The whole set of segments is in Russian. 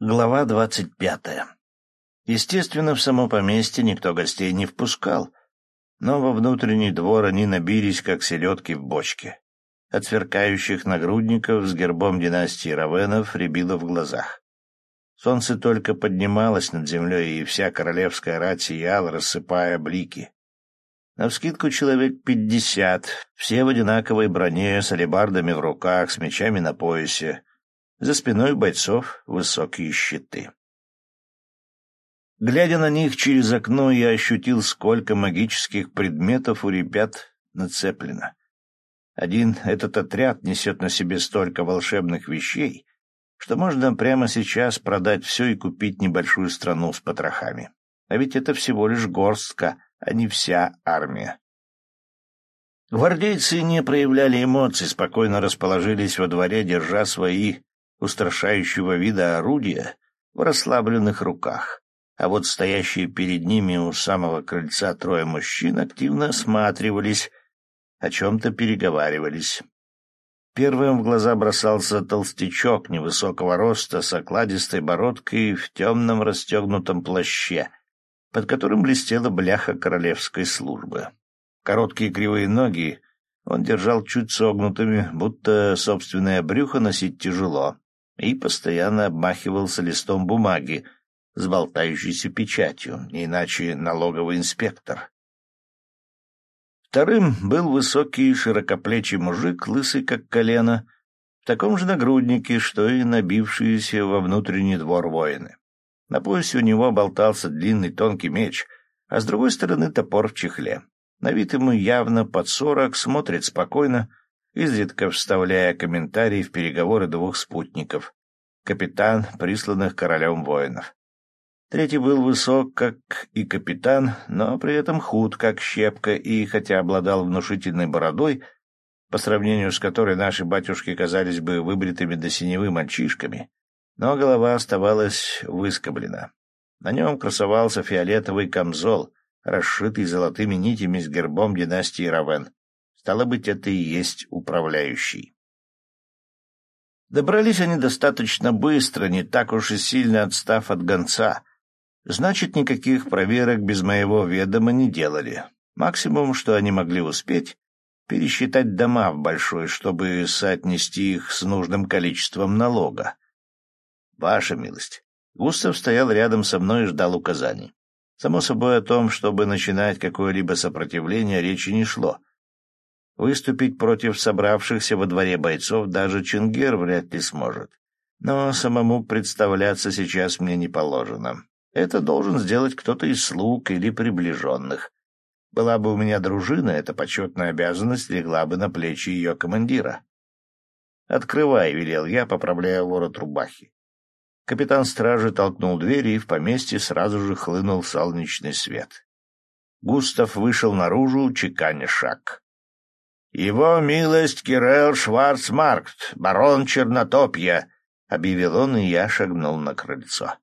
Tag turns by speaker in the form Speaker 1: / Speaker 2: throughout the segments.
Speaker 1: Глава двадцать пятая. Естественно, в само поместье никто гостей не впускал, но во внутренний двор они набились, как селедки в бочке. От сверкающих нагрудников с гербом династии Равенов рябило в глазах. Солнце только поднималось над землей, и вся королевская рать сияла, рассыпая блики. Навскидку человек пятьдесят, все в одинаковой броне, с алебардами в руках, с мечами на поясе, за спиной бойцов высокие щиты. Глядя на них через окно, я ощутил, сколько магических предметов у ребят нацеплено. Один этот отряд несет на себе столько волшебных вещей, что можно прямо сейчас продать все и купить небольшую страну с потрохами. А ведь это всего лишь горстка, а не вся армия. Гвардейцы не проявляли эмоций, спокойно расположились во дворе, держа свои устрашающего вида орудия в расслабленных руках, а вот стоящие перед ними у самого крыльца трое мужчин активно осматривались, о чем-то переговаривались. Первым в глаза бросался толстячок невысокого роста с окладистой бородкой в темном расстегнутом плаще, под которым блестела бляха королевской службы. Короткие кривые ноги он держал чуть согнутыми, будто собственное брюхо носить тяжело, и постоянно обмахивался листом бумаги с болтающейся печатью, не иначе налоговый инспектор. Вторым был высокий широкоплечий мужик, лысый как колено, в таком же нагруднике, что и набившиеся во внутренний двор воины. На поясе у него болтался длинный тонкий меч, а с другой стороны топор в чехле. На вид ему явно под сорок, смотрит спокойно, изредка вставляя комментарии в переговоры двух спутников, капитан, присланных королем воинов. Третий был высок, как и капитан, но при этом худ, как щепка, и, хотя обладал внушительной бородой, по сравнению с которой наши батюшки казались бы выбритыми до синевы мальчишками, но голова оставалась выскоблена. На нем красовался фиолетовый камзол, расшитый золотыми нитями с гербом династии Равен. Стало быть, это и есть управляющий. Добрались они достаточно быстро, не так уж и сильно отстав от гонца. Значит, никаких проверок без моего ведома не делали. Максимум, что они могли успеть, пересчитать дома в большой, чтобы соотнести их с нужным количеством налога. Ваша милость. Густав стоял рядом со мной и ждал указаний. Само собой, о том, чтобы начинать какое-либо сопротивление, речи не шло. Выступить против собравшихся во дворе бойцов даже Чингер вряд ли сможет. Но самому представляться сейчас мне не положено. Это должен сделать кто-то из слуг или приближенных. Была бы у меня дружина, эта почетная обязанность легла бы на плечи ее командира. «Открывай», — велел я, поправляя ворот рубахи. Капитан стражи толкнул дверь, и в поместье сразу же хлынул солнечный свет. Густав вышел наружу, чеканя шаг. «Его милость Кирелл Шварцмаркт, барон Чернотопья», — объявил он, и я шагнул на крыльцо.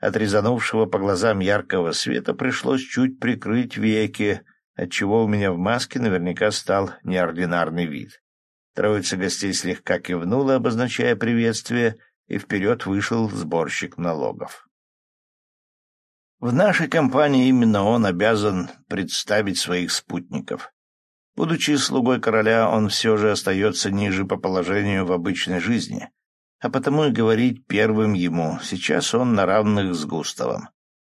Speaker 1: От резанувшего по глазам яркого света пришлось чуть прикрыть веки, отчего у меня в маске наверняка стал неординарный вид. Троица гостей слегка кивнула, обозначая приветствие, и вперед вышел сборщик налогов. В нашей компании именно он обязан представить своих спутников. Будучи слугой короля, он все же остается ниже по положению в обычной жизни, а потому и говорить первым ему. Сейчас он на равных с Густавом.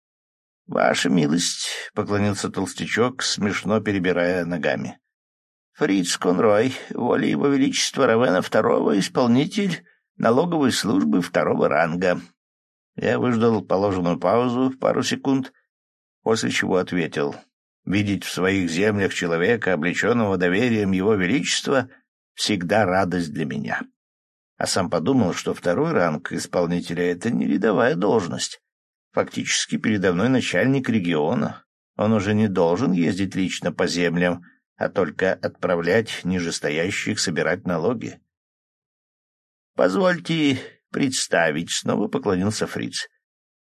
Speaker 1: — Ваша милость, — поклонился толстячок, смешно перебирая ногами. — Фриц Конрой, воля его величества Равена II, исполнитель налоговой службы второго ранга. Я выждал положенную паузу пару секунд, после чего ответил. Видеть в своих землях человека, облеченного доверием его величества, всегда радость для меня. А сам подумал, что второй ранг исполнителя — это не рядовая должность. Фактически передо мной начальник региона. Он уже не должен ездить лично по землям, а только отправлять нижестоящих собирать налоги. «Позвольте представить», — снова поклонился Фриц.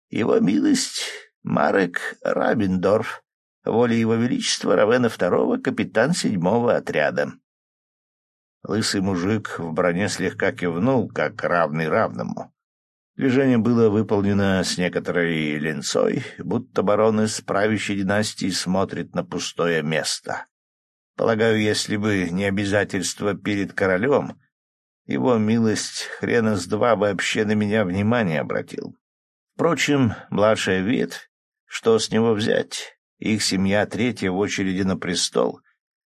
Speaker 1: «Его милость Марек Рабиндорф, Воля его величества Равена II, капитан седьмого отряда. Лысый мужик в броне слегка кивнул, как равный равному. Движение было выполнено с некоторой ленцой, будто барон из правящей династии смотрит на пустое место. Полагаю, если бы не обязательство перед королем, его милость хрена с два вообще на меня внимание обратил. Впрочем, младшая ветвь, что с него взять? Их семья третья в очереди на престол.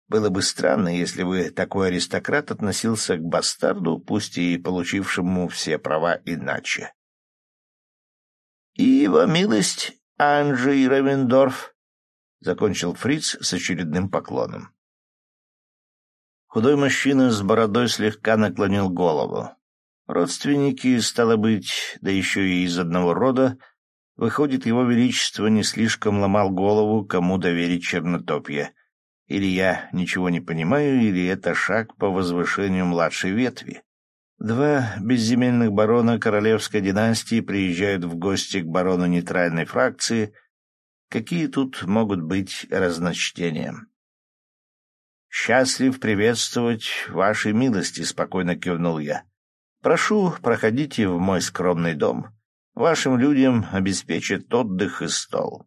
Speaker 1: Было бы странно, если бы такой аристократ относился к бастарду, пусть и получившему все права иначе. — И его милость Анджей Равендорф, — закончил фриц с очередным поклоном. Худой мужчина с бородой слегка наклонил голову. Родственники, стало быть, да еще и из одного рода, выходит, его величество не слишком ломал голову, кому доверить чернотопье. Или я ничего не понимаю, или это шаг по возвышению младшей ветви. Два безземельных барона королевской династии приезжают в гости к барону нейтральной фракции. Какие тут могут быть разночтения? «Счастлив приветствовать вашей милости», — спокойно кивнул я. «Прошу, проходите в мой скромный дом. Вашим людям обеспечат отдых и стол».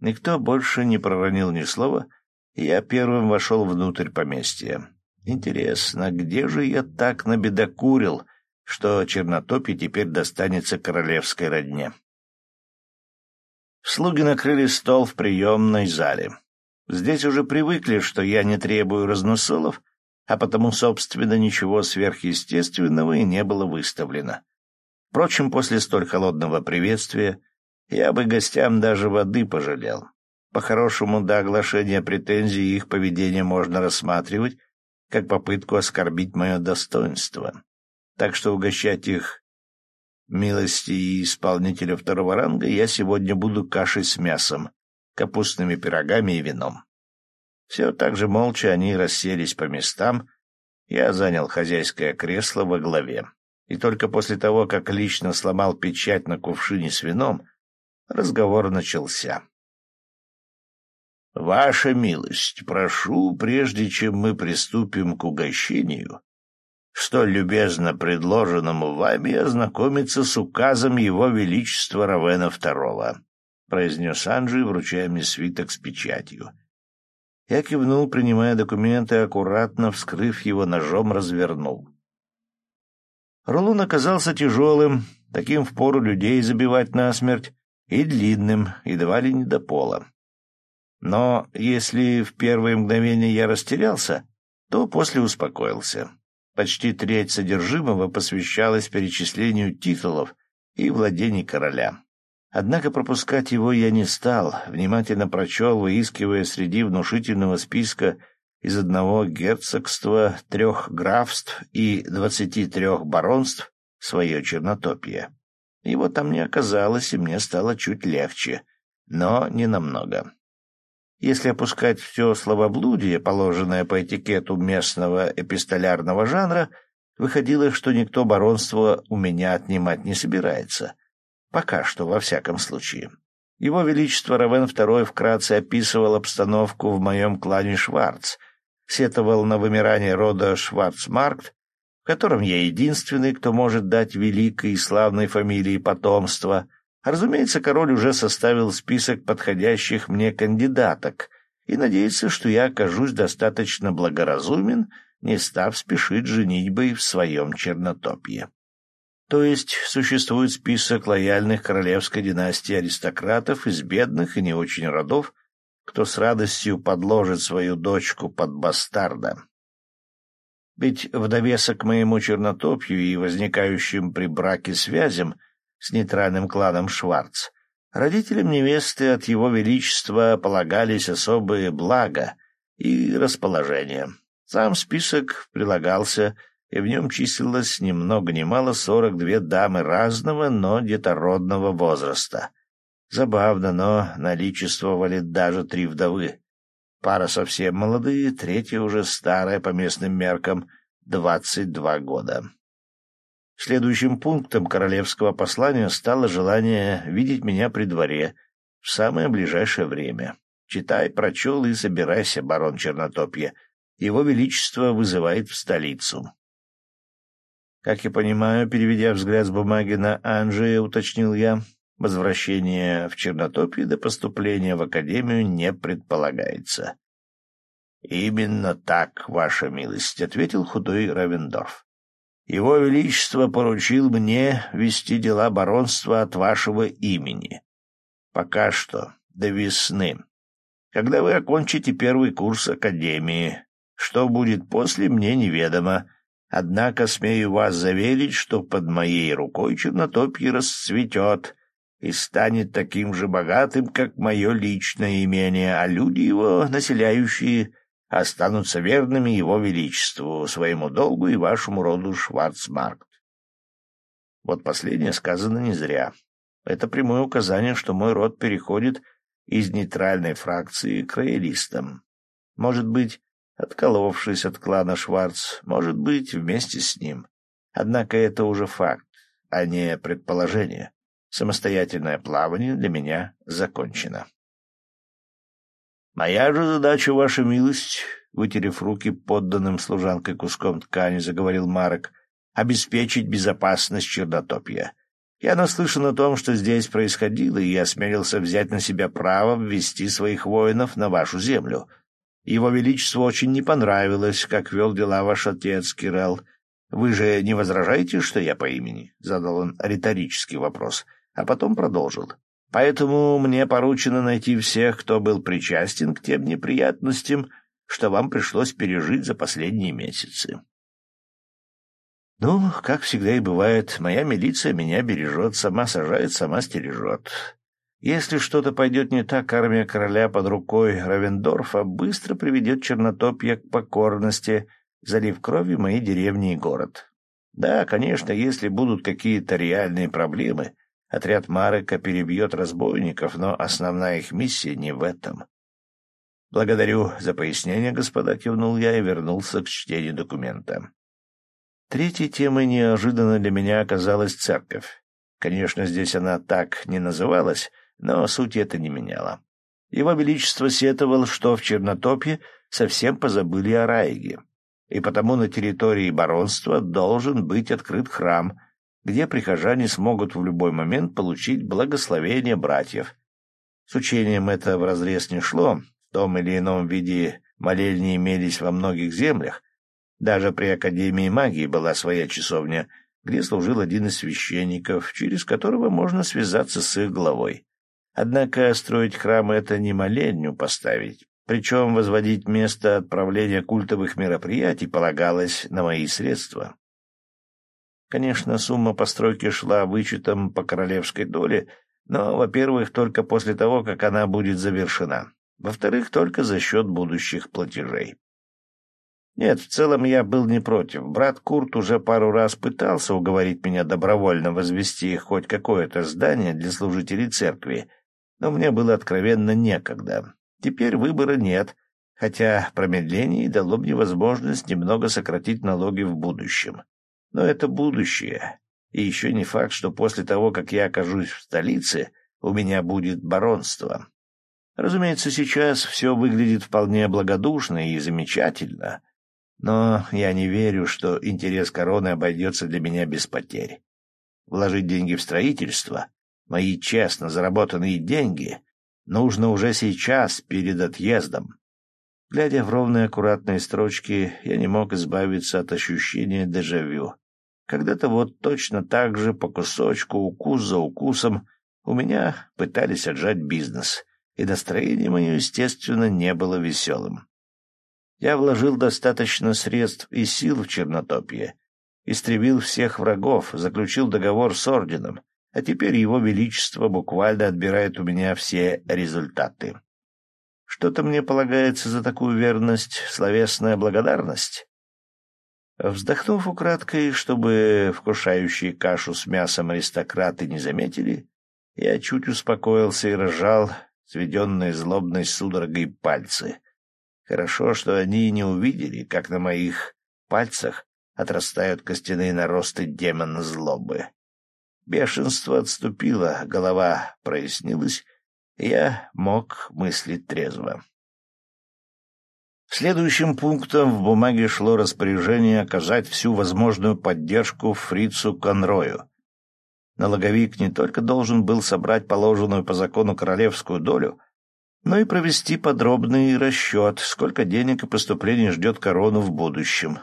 Speaker 1: Никто больше не проронил ни слова, и я первым вошел внутрь поместья. Интересно, где же я так набедокурил, что чернотопе теперь достанется королевской родне? Слуги накрыли стол в приемной зале. Здесь уже привыкли, что я не требую разносолов, а потому, собственно, ничего сверхъестественного и не было выставлено. Впрочем, после столь холодного приветствия я бы гостям даже воды пожалел. По-хорошему, до оглашения претензий их поведение можно рассматривать как попытку оскорбить мое достоинство. Так что угощать их милости и исполнителя второго ранга я сегодня буду кашей с мясом, капустными пирогами и вином. Все так же молча они расселись по местам, я занял хозяйское кресло во главе. И только после того, как лично сломал печать на кувшине с вином, разговор начался. Ваша милость, прошу, прежде чем мы приступим к угощению, столь любезно предложенному вами ознакомиться с указом Его Величества Равена II, — произнес Анджи, вручая мне свиток с печатью. Я кивнул, принимая документы, аккуратно вскрыв его ножом, развернул. Рулон оказался тяжелым, таким впору людей забивать насмерть, и длинным, едва ли не до пола. Но если в первые мгновения я растерялся, то после успокоился. Почти треть содержимого посвящалась перечислению титулов и владений короля. Однако пропускать его я не стал, внимательно прочел, выискивая среди внушительного списка из одного герцогства, трех графств и двадцати трех баронств свое чернотопье. Его там не оказалось, и мне стало чуть легче, но не намного. Если опускать все словоблудие, положенное по этикету местного эпистолярного жанра, выходило, что никто баронство у меня отнимать не собирается. Пока что, во всяком случае. Его Величество Равен II вкратце описывал обстановку в моем клане Шварц, сетовал на вымирание рода Шварцмаркт, в котором я единственный, кто может дать великой и славной фамилии потомство, разумеется, король уже составил список подходящих мне кандидаток и надеется, что я окажусь достаточно благоразумен, не став спешить женитьбой в своем чернотопье. То есть существует список лояльных королевской династии аристократов из бедных и не очень родов, кто с радостью подложит свою дочку под бастарда. Ведь в довесок моему чернотопью и возникающим при браке связям с нейтральным кланом Шварц, родителям невесты от его величества полагались особые блага и расположение. Сам список прилагался, и в нем числилось ни много ни мало сорок две дамы разного, но детородного возраста. Забавно, но наличествовали даже три вдовы. Пара совсем молодые, третья уже старая по местным меркам, двадцать два года. Следующим пунктом королевского послания стало желание видеть меня при дворе в самое ближайшее время. Читай, прочел и собирайся, барон Чернотопье. Его Величество вызывает в столицу. Как я понимаю, переведя взгляд с бумаги на Анжея, уточнил я, возвращение в Чернотопье до поступления в Академию не предполагается. «Именно так, ваша милость», — ответил худой Равендорф. «Его Величество поручил мне вести дела баронства от вашего имени. Пока что, до весны. Когда вы окончите первый курс Академии, что будет после, мне неведомо. Однако смею вас заверить, что под моей рукой Чернотопье расцветет» и станет таким же богатым, как мое личное имение, а люди его, населяющие, останутся верными его величеству, своему долгу и вашему роду Шварцмаркт. Вот последнее сказано не зря. Это прямое указание, что мой род переходит из нейтральной фракции к роялистам. Может быть, отколовшись от клана Шварц, может быть, вместе с ним. Однако это уже факт, а не предположение. Самостоятельное плавание для меня закончено. «Моя же задача, ваша милость», — вытерев руки подданным служанкой куском ткани, заговорил Марок, — «обеспечить безопасность чернотопья. Я наслышан о том, что здесь происходило, и я осмелился взять на себя право ввести своих воинов на вашу землю. Его Величеству очень не понравилось, как вел дела ваш отец, Кирелл. Вы же не возражаете, что я по имени?» — задал он риторический вопрос, а потом продолжил. Поэтому мне поручено найти всех, кто был причастен к тем неприятностям, что вам пришлось пережить за последние месяцы. Ну, как всегда и бывает, моя милиция меня бережет, сама сажает, сама стережет. Если что-то пойдет не так, армия короля под рукой Равендорфа быстро приведет Чернотопье к покорности, залив кровью мои деревни и город. Да, конечно, если будут какие-то реальные проблемы — Отряд Марека перебьет разбойников, но основная их миссия не в этом. «Благодарю за пояснение, господа», — кивнул я и вернулся к чтению документа. Третьей темой неожиданно для меня оказалась церковь. Конечно, здесь она так не называлась, но суть это не меняло. Его Величество сетовал, что в Чернотопье совсем позабыли о Райге, и потому на территории баронства должен быть открыт храм, где прихожане смогут в любой момент получить благословение братьев. С учением это вразрез не шло, в том или ином виде молельни имелись во многих землях. Даже при Академии магии была своя часовня, где служил один из священников, через которого можно связаться с их главой. Однако строить храм — это не молельню поставить, причем возводить место отправления культовых мероприятий полагалось на мои средства. Конечно, сумма постройки шла вычетом по королевской доле, но, во-первых, только после того, как она будет завершена. Во-вторых, только за счет будущих платежей. Нет, в целом я был не против. Брат Курт уже пару раз пытался уговорить меня добровольно возвести хоть какое-то здание для служителей церкви, но мне было откровенно некогда. Теперь выбора нет, хотя промедление дало мне возможность немного сократить налоги в будущем. Но это будущее, и еще не факт, что после того, как я окажусь в столице, у меня будет баронство. Разумеется, сейчас все выглядит вполне благодушно и замечательно, но я не верю, что интерес короны обойдется для меня без потерь. Вложить деньги в строительство, мои честно заработанные деньги, нужно уже сейчас, перед отъездом. Глядя в ровные аккуратные строчки, я не мог избавиться от ощущения дежавю. Когда-то вот точно так же, по кусочку, укус за укусом, у меня пытались отжать бизнес, и настроение мое, естественно, не было веселым. Я вложил достаточно средств и сил в Чернотопье, истребил всех врагов, заключил договор с орденом, а теперь его величество буквально отбирает у меня все результаты. Что-то мне полагается за такую верность словесная благодарность? Вздохнув украдкой, чтобы вкушающие кашу с мясом аристократы не заметили, я чуть успокоился и разжал сведенные злобной судорогой пальцы. Хорошо, что они не увидели, как на моих пальцах отрастают костяные наросты демона злобы. Бешенство отступило, голова прояснилась, я мог мыслить трезво. Следующим пунктом в бумаге шло распоряжение оказать всю возможную поддержку фрицу Конрою. Налоговик не только должен был собрать положенную по закону королевскую долю, но и провести подробный расчет, сколько денег и поступлений ждет корону в будущем.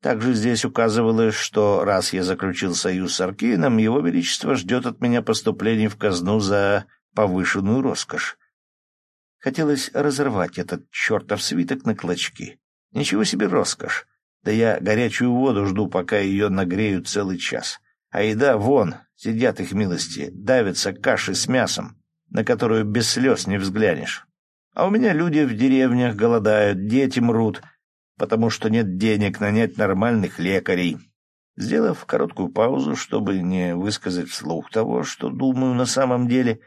Speaker 1: Также здесь указывалось, что раз я заключил союз с Аркейном, его величество ждет от меня поступлений в казну за повышенную роскошь. Хотелось разорвать этот чертов свиток на клочки. Ничего себе роскошь! Да я горячую воду жду, пока ее нагреют целый час. А еда вон, сидят их милости, давятся каши с мясом, на которую без слез не взглянешь. А у меня люди в деревнях голодают, дети мрут — потому что нет денег нанять нормальных лекарей. Сделав короткую паузу, чтобы не высказать вслух того, что думаю на самом деле,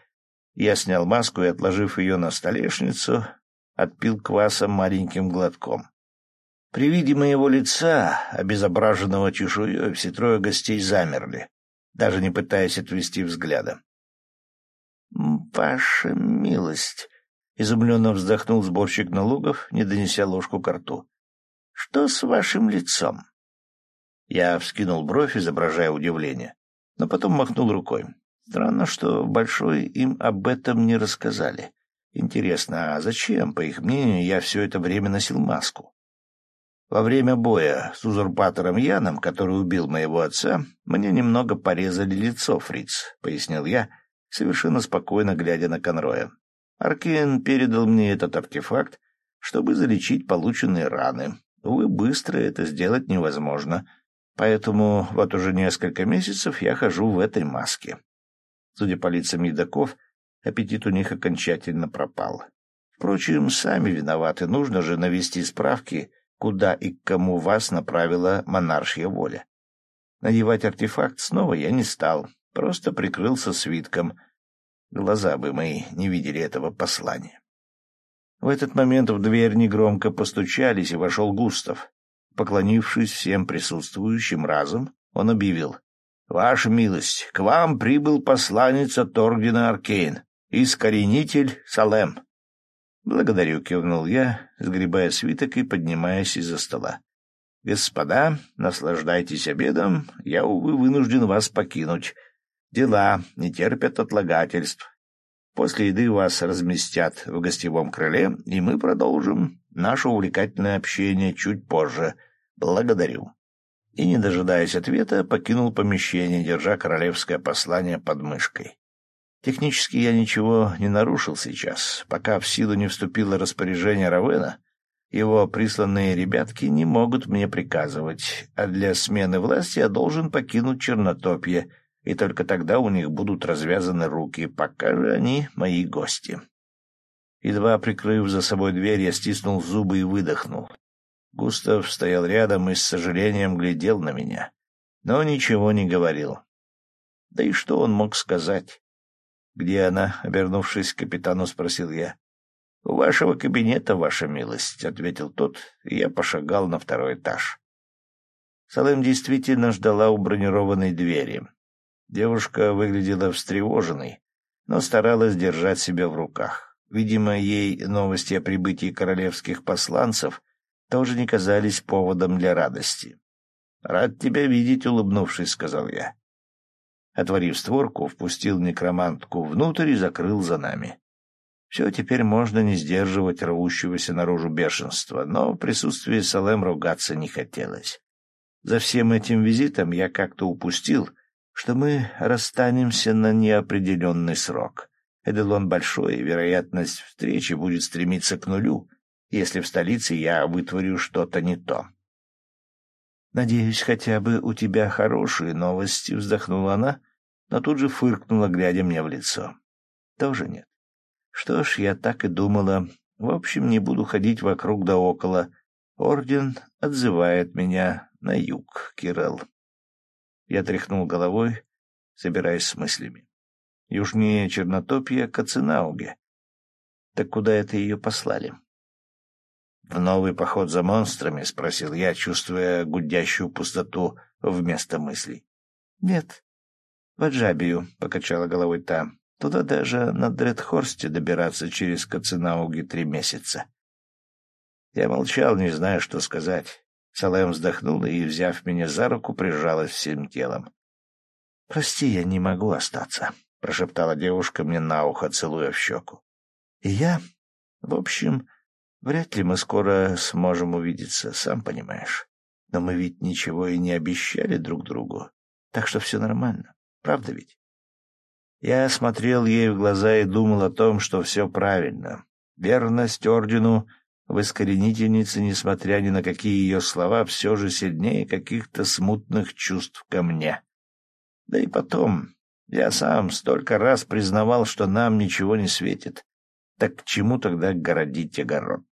Speaker 1: я снял маску и, отложив ее на столешницу, отпил кваса маленьким глотком. При виде моего лица, обезображенного чешуей, все трое гостей замерли, даже не пытаясь отвести взгляда. — Ваша милость! — изумленно вздохнул сборщик налогов, не донеся ложку к рту. Что с вашим лицом? Я вскинул бровь, изображая удивление, но потом махнул рукой. Странно, что Большой им об этом не рассказали. Интересно, а зачем, по их мнению, я все это время носил маску? Во время боя с узурпатором Яном, который убил моего отца, мне немного порезали лицо, фриц, — пояснил я, совершенно спокойно глядя на Конроя. Аркен передал мне этот артефакт, чтобы залечить полученные раны, Увы, быстро это сделать невозможно, поэтому вот уже несколько месяцев я хожу в этой маске. Судя по лицам едоков, аппетит у них окончательно пропал. Впрочем, сами виноваты, нужно же навести справки, куда и к кому вас направила монаршья воля. Надевать артефакт снова я не стал, просто прикрылся свитком. Глаза бы мои не видели этого послания. В этот момент в дверь негромко постучались, и вошел Густав. Поклонившись всем присутствующим разом, он объявил. — Ваша милость, к вам прибыл посланец от ордена Аркейн, искоренитель Салем. — Благодарю, — кивнул я, сгребая свиток и поднимаясь из-за стола. — Господа, наслаждайтесь обедом, я, увы, вынужден вас покинуть. Дела не терпят отлагательств. После еды вас разместят в гостевом крыле, и мы продолжим наше увлекательное общение чуть позже. Благодарю. И, не дожидаясь ответа, покинул помещение, держа королевское послание под мышкой. Технически я ничего не нарушил сейчас. Пока в силу не вступило распоряжение Равена, его присланные ребятки не могут мне приказывать, а для смены власти я должен покинуть Чернотопье — и только тогда у них будут развязаны руки, пока же они мои гости. Едва прикрыв за собой дверь, я стиснул зубы и выдохнул. Густав стоял рядом и с сожалением глядел на меня, но ничего не говорил. Да и что он мог сказать? «Где она?» — обернувшись к капитану, спросил я. «У вашего кабинета, ваша милость», — ответил тот, и я пошагал на второй этаж. Салем действительно ждала у бронированной двери. Девушка выглядела встревоженной, но старалась держать себя в руках. Видимо, ей новости о прибытии королевских посланцев тоже не казались поводом для радости. «Рад тебя видеть», — улыбнувшись, сказал я. Отворив створку, впустил некромантку внутрь и закрыл за нами. Все, теперь можно не сдерживать рвущегося наружу бешенства, но в присутствии Салем ругаться не хотелось. За всем этим визитом я как-то упустил — что мы расстанемся на неопределенный срок. Эделон большой, вероятность встречи будет стремиться к нулю, если в столице я вытворю что-то не то. «Надеюсь, хотя бы у тебя хорошие новости», — вздохнула она, но тут же фыркнула, глядя мне в лицо. «Тоже нет. Что ж, я так и думала. В общем, не буду ходить вокруг да около. Орден отзывает меня на юг, Кирелл». Я тряхнул головой, собираясь с мыслями. Южнее Чернотопья — Кацинауге. Так куда это ее послали? — В новый поход за монстрами? — спросил я, чувствуя гудящую пустоту вместо мыслей. — Нет. — В Аджабию, — покачала головой та. — Туда даже на Дредхорсте добираться через Кацинауги три месяца. Я молчал, не зная, что сказать. Салем вздохнула и, взяв меня за руку, прижалась всем телом. — Прости, я не могу остаться, — прошептала девушка мне на ухо, целуя в щеку. — И я... В общем, вряд ли мы скоро сможем увидеться, сам понимаешь. Но мы ведь ничего и не обещали друг другу, так что все нормально, правда ведь? Я смотрел ей в глаза и думал о том, что все правильно. Верность ордену в искоренительнице, несмотря ни на какие ее слова, все же сильнее каких-то смутных чувств ко мне. Да и потом, я сам столько раз признавал, что нам ничего не светит. Так к чему тогда городить огород?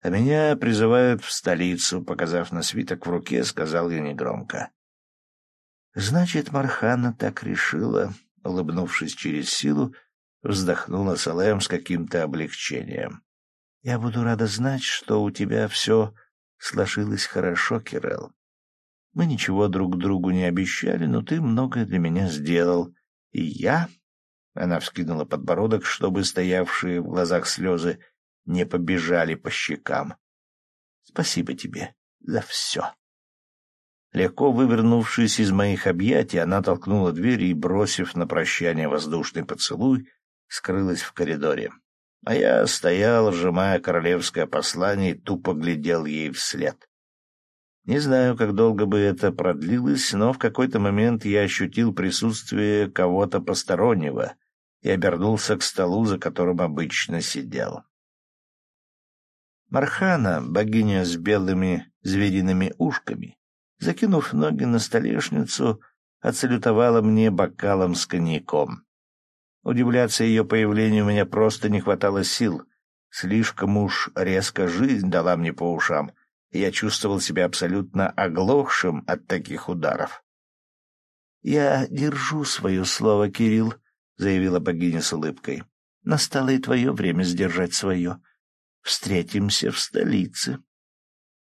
Speaker 1: А меня призывают в столицу, показав на свиток в руке, сказал я негромко. Значит, Мархана так решила, улыбнувшись через силу, вздохнула Салем с каким-то облегчением. Я буду рада знать, что у тебя все сложилось хорошо, Кирелл. Мы ничего друг другу не обещали, но ты многое для меня сделал. И я она вскинула подбородок, чтобы стоявшие в глазах слезы не побежали по щекам. Спасибо тебе за все. Легко вывернувшись из моих объятий, она толкнула дверь и, бросив на прощание воздушный поцелуй, скрылась в коридоре. А я стоял, сжимая королевское послание, и тупо глядел ей вслед. Не знаю, как долго бы это продлилось, но в какой-то момент я ощутил присутствие кого-то постороннего — и обернулся к столу, за которым обычно сидел. Мархана, богиня с белыми звериными ушками, закинув ноги на столешницу, отсалютовала мне бокалом с коньяком. Удивляться ее появлению у меня просто не хватало сил. Слишком уж резко жизнь дала мне по ушам, я чувствовал себя абсолютно оглохшим от таких ударов. — Я держу свое слово, Кирилл, — заявила богиня с улыбкой. — Настало и твое время сдержать свое. Встретимся в столице.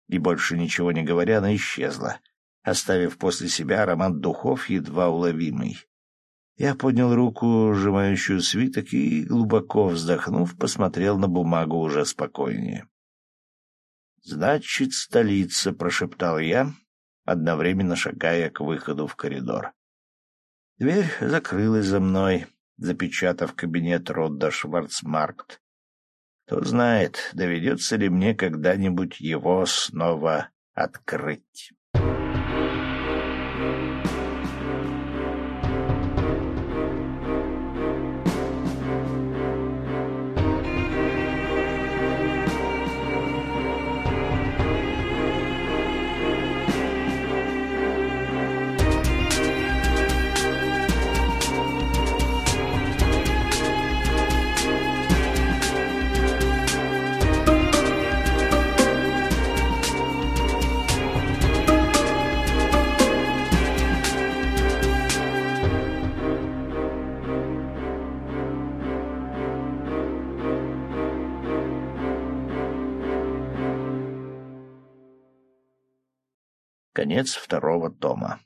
Speaker 1: И больше ничего не говоря, она исчезла, оставив после себя аромат духов едва уловимый. Я поднял руку, сжимающую свиток, и, глубоко вздохнув, посмотрел на бумагу уже спокойнее. «Значит, столица», — прошептал я, одновременно шагая к выходу в коридор. Дверь закрылась за мной, запечатав кабинет Родда Шварцмаркт. Кто знает, доведется ли мне когда-нибудь его снова открыть. Конец второго тома.